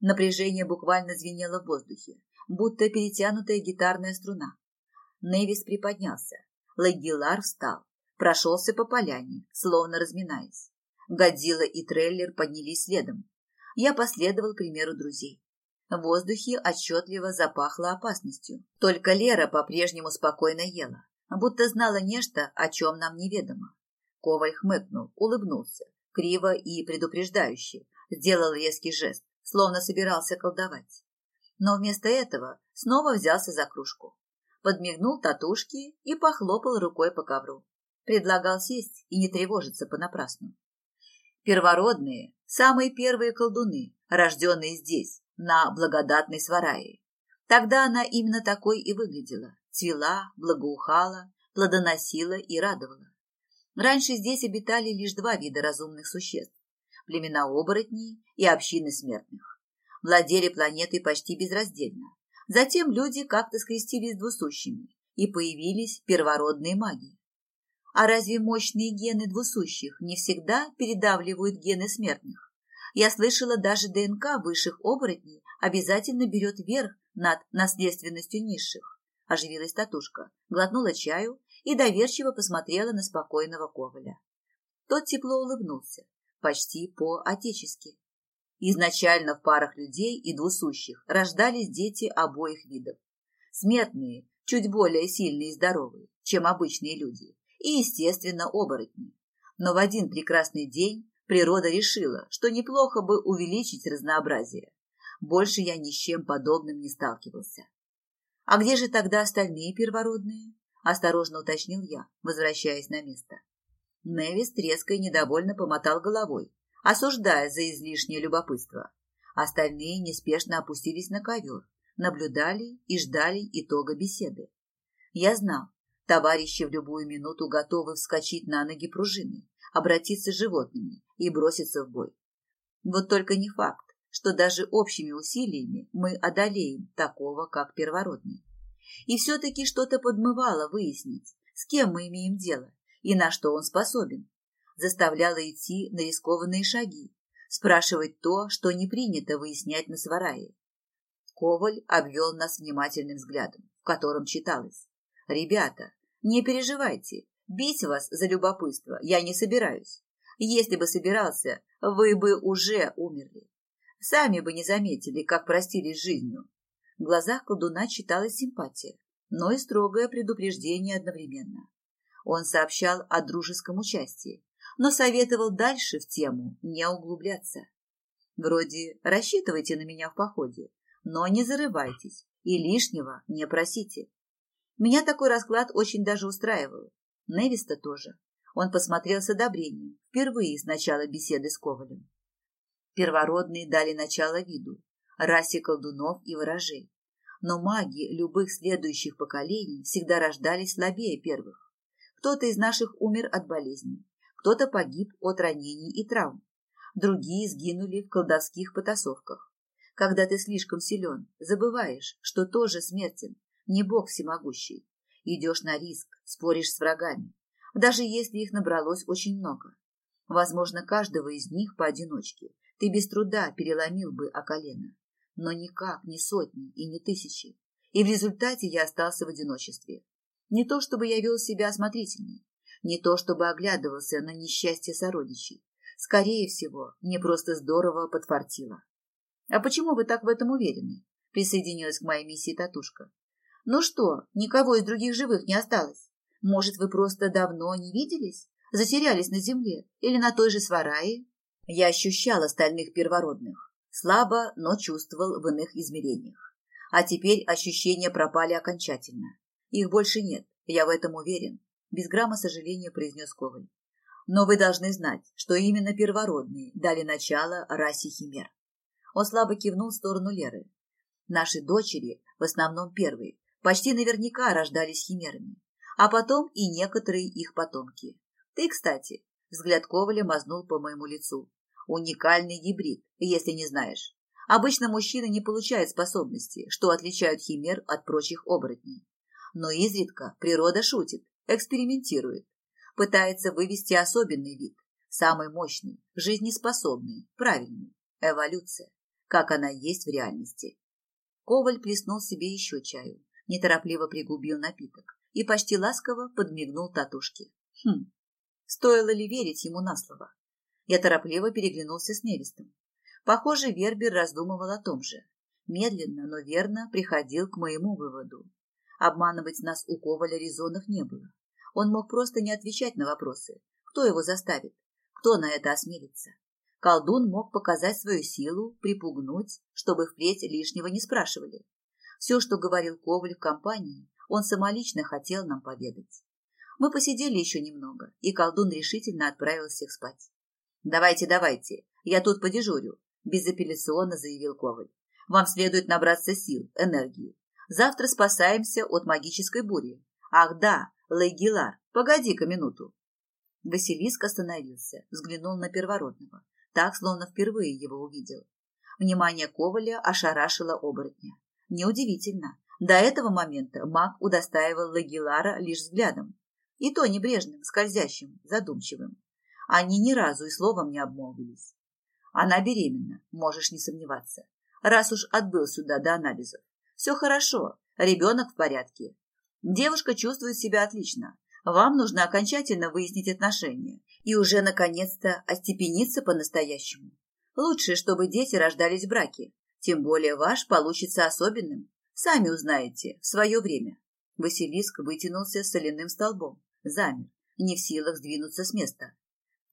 Напряжение буквально звенело в воздухе, будто перетянутая гитарная струна. Невис приподнялся. Лагилар встал, прошелся по поляне, словно разминаясь. Годзилла и трейлер поднялись следом. Я последовал примеру друзей. В воздухе отчетливо запахло опасностью. Только Лера по-прежнему спокойно ела, будто знала нечто, о чем нам неведомо. Коваль хмыкнул, улыбнулся, криво и предупреждающе, сделал резкий жест, словно собирался колдовать. Но вместо этого снова взялся за кружку. Подмигнул татушки и похлопал рукой по ковру. Предлагал сесть и не тревожиться понапрасну. Первородные, самые первые колдуны, рожденные здесь, на благодатной сварае. Тогда она именно такой и выглядела. Цвела, благоухала, плодоносила и радовала. Раньше здесь обитали лишь два вида разумных существ – племена оборотней и общины смертных. Владели планетой почти безраздельно. Затем люди как-то скрестились с двусущими, и появились первородные маги. А разве мощные гены двусущих не всегда передавливают гены смертных? Я слышала, даже ДНК высших оборотней обязательно берет верх над наследственностью низших. Оживилась татушка, глотнула чаю и доверчиво посмотрела на спокойного Коваля. Тот тепло улыбнулся, почти по-отечески. Изначально в парах людей и двусущих рождались дети обоих видов. Смертные, чуть более сильные и здоровые, чем обычные люди, и, естественно, оборотни. Но в один прекрасный день природа решила, что неплохо бы увеличить разнообразие. Больше я ни с чем подобным не сталкивался. А где же тогда остальные первородные? Осторожно уточнил я, возвращаясь на место. Невис и недовольно помотал головой, осуждая за излишнее любопытство. Остальные неспешно опустились на ковер, наблюдали и ждали итога беседы. Я знал, товарищи в любую минуту готовы вскочить на ноги пружиной, обратиться животными и броситься в бой. Вот только не факт, что даже общими усилиями мы одолеем такого, как первородный. И все-таки что-то подмывало выяснить, с кем мы имеем дело и на что он способен. Заставляло идти на рискованные шаги, спрашивать то, что не принято выяснять на сварае. Коваль обвел нас внимательным взглядом, в котором читалось. «Ребята, не переживайте, бить вас за любопытство я не собираюсь. Если бы собирался, вы бы уже умерли. Сами бы не заметили, как простились жизнью. В глазах колдуна читалась симпатия, но и строгое предупреждение одновременно. Он сообщал о дружеском участии, но советовал дальше в тему не углубляться. Вроде «рассчитывайте на меня в походе», но не зарывайтесь и лишнего не просите. Меня такой расклад очень даже устраивал. Невиста тоже. Он посмотрел с одобрением, впервые с начала беседы с Ковалем. Первородные дали начало виду, расе колдунов и ворожей. Но маги любых следующих поколений всегда рождались слабее первых. Кто-то из наших умер от болезней, кто-то погиб от ранений и травм, другие сгинули в колдовских потасовках. Когда ты слишком силен, забываешь, что тоже смертен, не бог всемогущий. Идешь на риск, споришь с врагами, даже если их набралось очень много. Возможно, каждого из них поодиночке ты без труда переломил бы о колено, но никак не сотни и не тысячи. И в результате я остался в одиночестве. Не то, чтобы я вел себя осмотрительнее, не то, чтобы оглядывался на несчастье сородичей. Скорее всего, мне просто здорово подфартило. А почему вы так в этом уверены? Присоединилась к моей миссии Татушка. Ну что, никого из других живых не осталось? Может, вы просто давно не виделись? Затерялись на земле или на той же сварае? Я ощущал остальных первородных. Слабо, но чувствовал в иных измерениях. А теперь ощущения пропали окончательно. Их больше нет, я в этом уверен, без грамма сожаления произнес Коваль. Но вы должны знать, что именно первородные дали начало расе химер. Он слабо кивнул в сторону Леры. Наши дочери, в основном первые, почти наверняка рождались химерами, а потом и некоторые их потомки. Ты, кстати, взгляд Коваля мазнул по моему лицу. Уникальный гибрид, если не знаешь. Обычно мужчины не получают способности, что отличают химер от прочих оборотней. Но изредка природа шутит, экспериментирует, пытается вывести особенный вид, самый мощный, жизнеспособный, правильный, эволюция как она есть в реальности. Коваль плеснул себе еще чаю, неторопливо пригубил напиток и почти ласково подмигнул татушке. Хм, стоило ли верить ему на слово? Я торопливо переглянулся с Невистом. Похоже, Вербер раздумывал о том же. Медленно, но верно приходил к моему выводу. Обманывать нас у Коваля резонов не было. Он мог просто не отвечать на вопросы. Кто его заставит? Кто на это осмелится? Колдун мог показать свою силу, припугнуть, чтобы впредь лишнего не спрашивали. Все, что говорил Коваль в компании, он самолично хотел нам поведать. Мы посидели еще немного, и колдун решительно отправил всех спать. «Давайте, давайте, я тут подежурю», – безапелляционно заявил Коваль. «Вам следует набраться сил, энергии. Завтра спасаемся от магической бури. Ах да, Лейгилар, погоди-ка минуту. Василиск остановился, взглянул на первородного, так, словно впервые его увидел. Внимание Коваля ошарашило оборотня. Неудивительно. До этого момента маг удостаивал Лагилара лишь взглядом. И то небрежным, скользящим, задумчивым. Они ни разу и словом не обмолвились. Она беременна, можешь не сомневаться. Раз уж отбыл сюда до анализов. Все хорошо, ребенок в порядке. Девушка чувствует себя отлично. Вам нужно окончательно выяснить отношения и уже наконец-то остепениться по-настоящему. Лучше, чтобы дети рождались в браке. Тем более ваш получится особенным. Сами узнаете в свое время. Василиск вытянулся соляным столбом, замер, не в силах сдвинуться с места.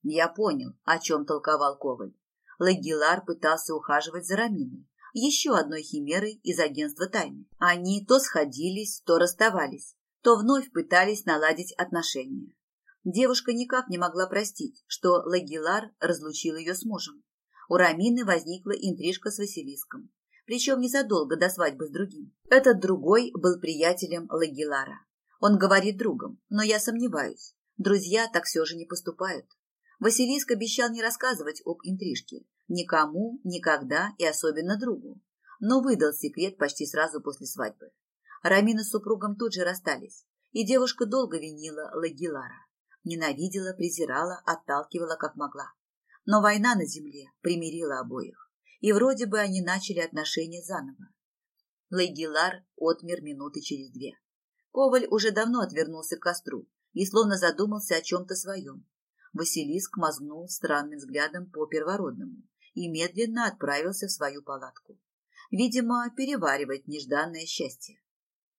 Я понял, о чем толковал Коваль. Лагилар пытался ухаживать за Раминой, еще одной химерой из агентства тайны. Они то сходились, то расставались, то вновь пытались наладить отношения. Девушка никак не могла простить, что Лагилар разлучил ее с мужем. У Рамины возникла интрижка с Василиском, причем незадолго до свадьбы с другим. Этот другой был приятелем Лагилара. Он говорит другом, но я сомневаюсь. Друзья так все же не поступают. Василиск обещал не рассказывать об интрижке. Никому, никогда и особенно другу. Но выдал секрет почти сразу после свадьбы. Рамина с супругом тут же расстались, и девушка долго винила Лагилара. Ненавидела, презирала, отталкивала как могла. Но война на земле примирила обоих, и вроде бы они начали отношения заново. Лагилар отмер минуты через две. Коваль уже давно отвернулся к костру и словно задумался о чем-то своем, Василиск мазнул странным взглядом по первородному и медленно отправился в свою палатку. Видимо, переваривать нежданное счастье.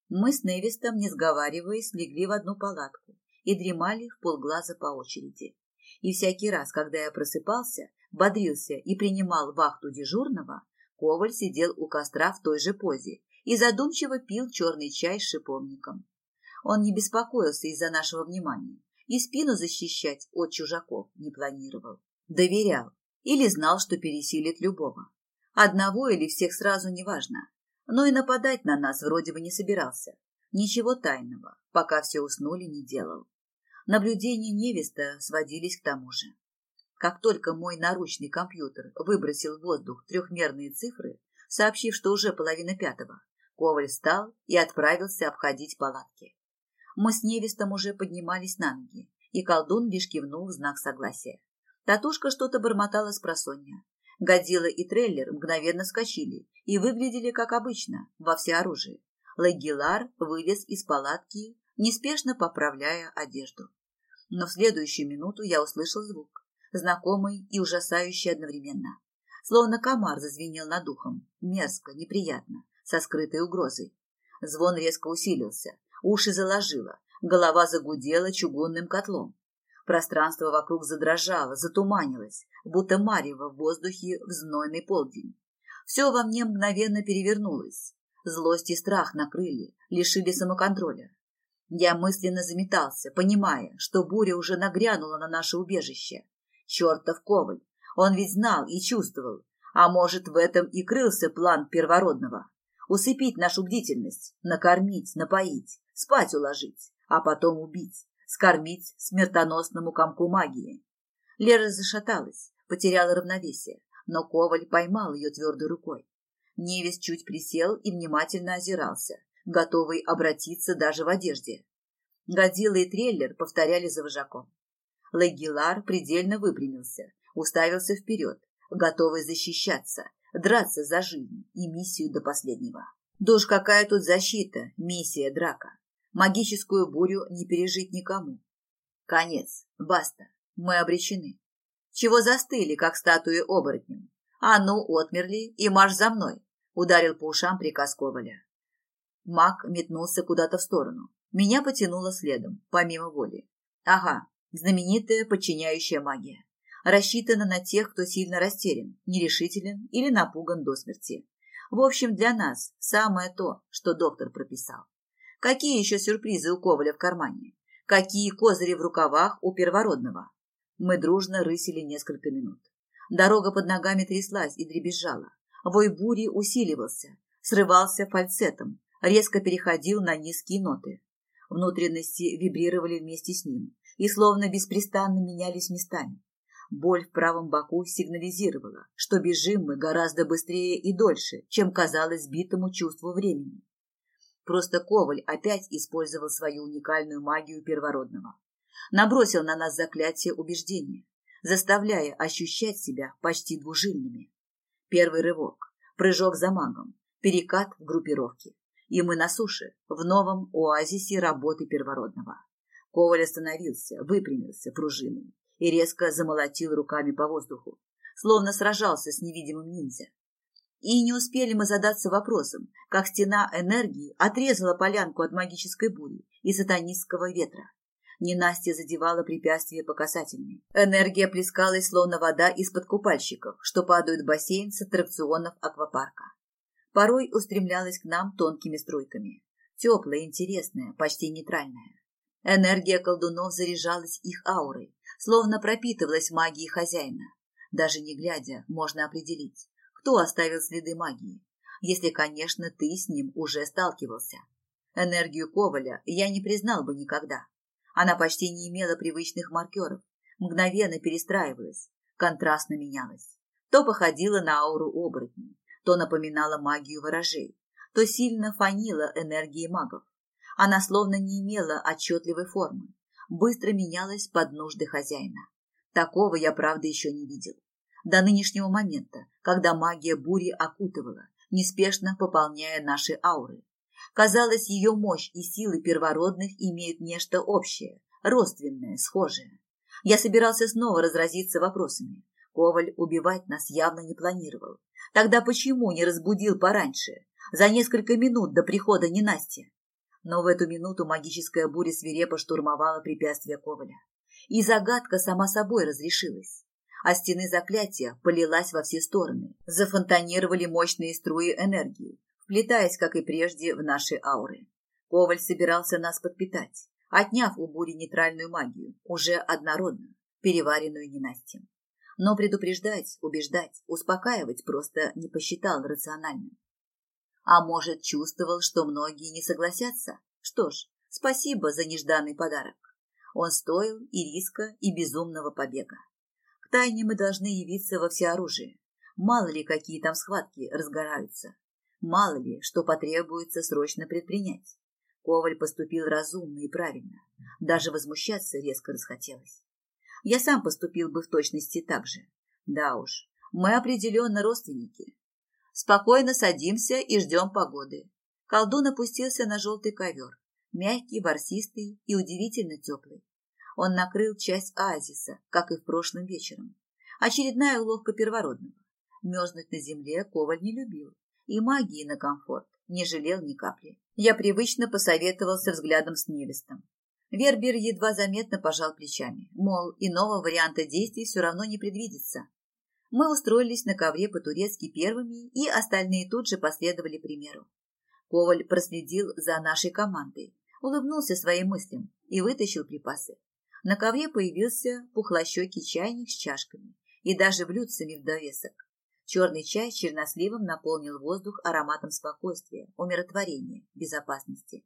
Мы с Невистом, не сговариваясь, легли в одну палатку и дремали в полглаза по очереди. И всякий раз, когда я просыпался, бодрился и принимал вахту дежурного, Коваль сидел у костра в той же позе и задумчиво пил черный чай с шиповником. Он не беспокоился из-за нашего внимания, и спину защищать от чужаков не планировал. Доверял или знал, что пересилит любого. Одного или всех сразу неважно, но и нападать на нас вроде бы не собирался. Ничего тайного, пока все уснули, не делал. Наблюдения невеста сводились к тому же. Как только мой наручный компьютер выбросил в воздух трехмерные цифры, сообщив, что уже половина пятого, Коваль встал и отправился обходить палатки. Мы с невестом уже поднимались на ноги, и колдун лишь кивнул в знак согласия. Татушка что-то бормотала с просонья. Годила и трейлер мгновенно скочили и выглядели как обычно, во всеоружии. Лагилар вылез из палатки, неспешно поправляя одежду. Но в следующую минуту я услышал звук, знакомый и ужасающий одновременно. Словно комар зазвенел над ухом, мерзко, неприятно, со скрытой угрозой. Звон резко усилился, Уши заложило, голова загудела чугунным котлом. Пространство вокруг задрожало, затуманилось, будто марево в воздухе в знойный полдень. Все во мне мгновенно перевернулось. Злость и страх накрыли, лишили самоконтроля. Я мысленно заметался, понимая, что буря уже нагрянула на наше убежище. Чертов коваль! Он ведь знал и чувствовал, а может, в этом и крылся план первородного. Усыпить нашу бдительность, накормить, напоить, спать уложить, а потом убить, скормить смертоносному комку магии. Лера зашаталась, потеряла равновесие, но Коваль поймал ее твердой рукой. Невес чуть присел и внимательно озирался, готовый обратиться даже в одежде. Годила и трейлер повторяли за вожаком. Лагилар предельно выпрямился, уставился вперед, готовый защищаться, драться за жизнь и миссию до последнего. Да уж какая тут защита, миссия, драка. Магическую бурю не пережить никому. Конец. Баста. Мы обречены. Чего застыли, как статуи оборотнем? А ну, отмерли и марш за мной, ударил по ушам приказ Коваля. Маг метнулся куда-то в сторону. Меня потянуло следом, помимо воли. Ага, знаменитая подчиняющая магия. Рассчитана на тех, кто сильно растерян, нерешителен или напуган до смерти. В общем, для нас самое то, что доктор прописал. Какие еще сюрпризы у Коваля в кармане? Какие козыри в рукавах у первородного? Мы дружно рысили несколько минут. Дорога под ногами тряслась и дребезжала. Вой бури усиливался, срывался фальцетом, резко переходил на низкие ноты. Внутренности вибрировали вместе с ним и словно беспрестанно менялись местами. Боль в правом боку сигнализировала, что бежим мы гораздо быстрее и дольше, чем казалось сбитому чувству времени. Просто Коваль опять использовал свою уникальную магию первородного. Набросил на нас заклятие убеждения, заставляя ощущать себя почти двужильными. Первый рывок, прыжок за магом, перекат в группировке. И мы на суше, в новом оазисе работы первородного. Коваль остановился, выпрямился пружиной и резко замолотил руками по воздуху, словно сражался с невидимым ниндзя. И не успели мы задаться вопросом, как стена энергии отрезала полянку от магической бури и сатанистского ветра. Ненастье задевала препятствие по касательной. Энергия плескалась, словно вода из-под купальщиков, что падают в бассейн с аттракционов аквапарка. Порой устремлялась к нам тонкими струйками. Теплая, интересная, почти нейтральная. Энергия колдунов заряжалась их аурой, словно пропитывалась магией хозяина. Даже не глядя, можно определить, кто оставил следы магии, если, конечно, ты с ним уже сталкивался. Энергию Коваля я не признал бы никогда. Она почти не имела привычных маркеров, мгновенно перестраивалась, контрастно менялась. То походила на ауру оборотней, то напоминала магию ворожей, то сильно фанила энергией магов. Она словно не имела отчетливой формы, быстро менялась под нужды хозяина. Такого я, правда, еще не видел. До нынешнего момента, когда магия бури окутывала, неспешно пополняя наши ауры. Казалось, ее мощь и силы первородных имеют нечто общее, родственное, схожее. Я собирался снова разразиться вопросами. Коваль убивать нас явно не планировал. Тогда почему не разбудил пораньше, за несколько минут до прихода ненастья? Но в эту минуту магическая буря свирепо штурмовала препятствия Коваля. И загадка сама собой разрешилась. А стены заклятия полилась во все стороны. Зафонтанировали мощные струи энергии, вплетаясь, как и прежде, в наши ауры. Коваль собирался нас подпитать, отняв у бури нейтральную магию, уже однородную, переваренную ненастьем. Но предупреждать, убеждать, успокаивать просто не посчитал рациональным. А может, чувствовал, что многие не согласятся? Что ж, спасибо за нежданный подарок. Он стоил и риска, и безумного побега. Тайне мы должны явиться во всеоружие. Мало ли, какие там схватки разгораются. Мало ли, что потребуется срочно предпринять. Коваль поступил разумно и правильно. Даже возмущаться резко расхотелось. Я сам поступил бы в точности так же. Да уж, мы определенно родственники. Спокойно садимся и ждем погоды. Колдун опустился на желтый ковер, мягкий, ворсистый и удивительно теплый. Он накрыл часть оазиса, как и в прошлом вечером. Очередная уловка первородного. Мерзнуть на земле Коваль не любил, и магии на комфорт не жалел ни капли. Я привычно посоветовался взглядом с невестом. Вербер едва заметно пожал плечами, мол, иного варианта действий все равно не предвидится. Мы устроились на ковре по-турецки первыми, и остальные тут же последовали примеру. Коваль проследил за нашей командой, улыбнулся своим мыслям и вытащил припасы. На ковре появился пухлощекий чайник с чашками и даже блюдцами в довесок. Черный чай с черносливом наполнил воздух ароматом спокойствия, умиротворения, безопасности.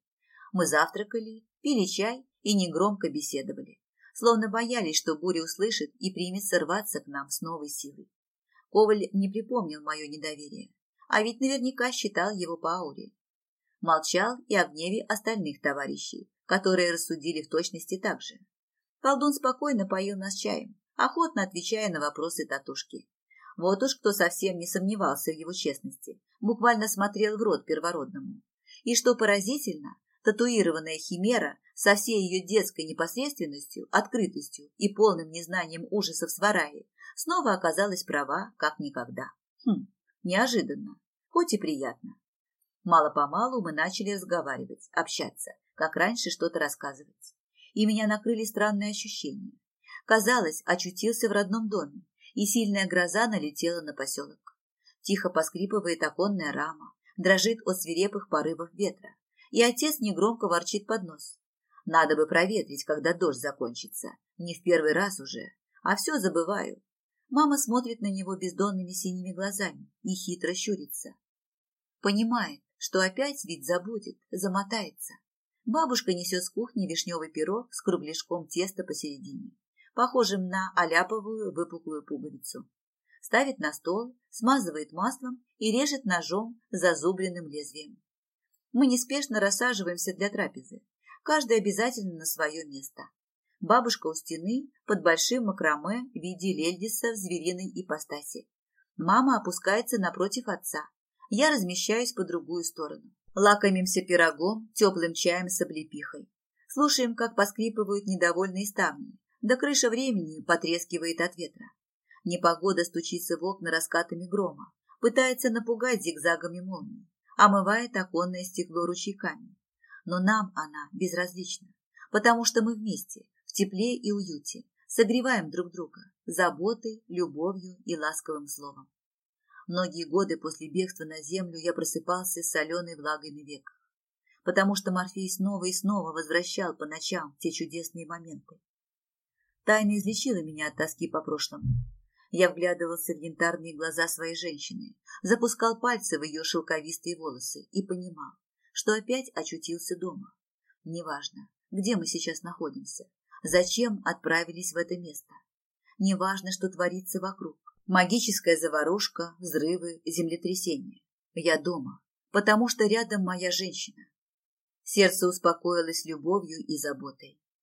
Мы завтракали, пили чай и негромко беседовали, словно боялись, что буря услышит и примется рваться к нам с новой силой. Коваль не припомнил мое недоверие, а ведь наверняка считал его по ауре. Молчал и о гневе остальных товарищей, которые рассудили в точности так же. Колдун спокойно поил нас чаем, охотно отвечая на вопросы татушки. Вот уж кто совсем не сомневался в его честности, буквально смотрел в рот первородному. И что поразительно, татуированная химера со всей ее детской непосредственностью, открытостью и полным незнанием ужасов свараи снова оказалась права, как никогда. Хм, неожиданно, хоть и приятно. Мало-помалу мы начали разговаривать, общаться, как раньше что-то рассказывать. И меня накрыли странные ощущения. Казалось, очутился в родном доме, и сильная гроза налетела на поселок. Тихо поскрипывает оконная рама, дрожит от свирепых порывов ветра, и отец негромко ворчит под нос. Надо бы проветрить, когда дождь закончится. Не в первый раз уже, а все забываю. Мама смотрит на него бездонными синими глазами и хитро щурится. Понимает, что опять ведь забудет, замотается. Бабушка несет с кухни вишневый пирог с кругляшком теста посередине, похожим на аляповую выпуклую пуговицу. Ставит на стол, смазывает маслом и режет ножом зазубренным лезвием. Мы неспешно рассаживаемся для трапезы, каждый обязательно на свое место. Бабушка у стены под большим макраме в виде лельдиса в звериной ипостаси. Мама опускается напротив отца. Я размещаюсь по другую сторону. Лакомимся пирогом, теплым чаем с облепихой. Слушаем, как поскрипывают недовольные ставни. Да крыша времени потрескивает от ветра. Непогода стучится в окна раскатами грома, пытается напугать зигзагами молнии, омывает оконное стекло ручейками. Но нам она безразлична, потому что мы вместе, в тепле и уюте, согреваем друг друга заботой, любовью и ласковым словом. Многие годы после бегства на землю я просыпался с соленой влагой на веках, потому что Морфей снова и снова возвращал по ночам те чудесные моменты. Тайна излечила меня от тоски по прошлому. Я вглядывался в янтарные глаза своей женщины, запускал пальцы в ее шелковистые волосы и понимал, что опять очутился дома. Неважно, где мы сейчас находимся, зачем отправились в это место. Неважно, что творится вокруг. Магическая заварушка, взрывы, землетрясения. Я дома, потому что рядом моя женщина. Сердце успокоилось любовью и заботой.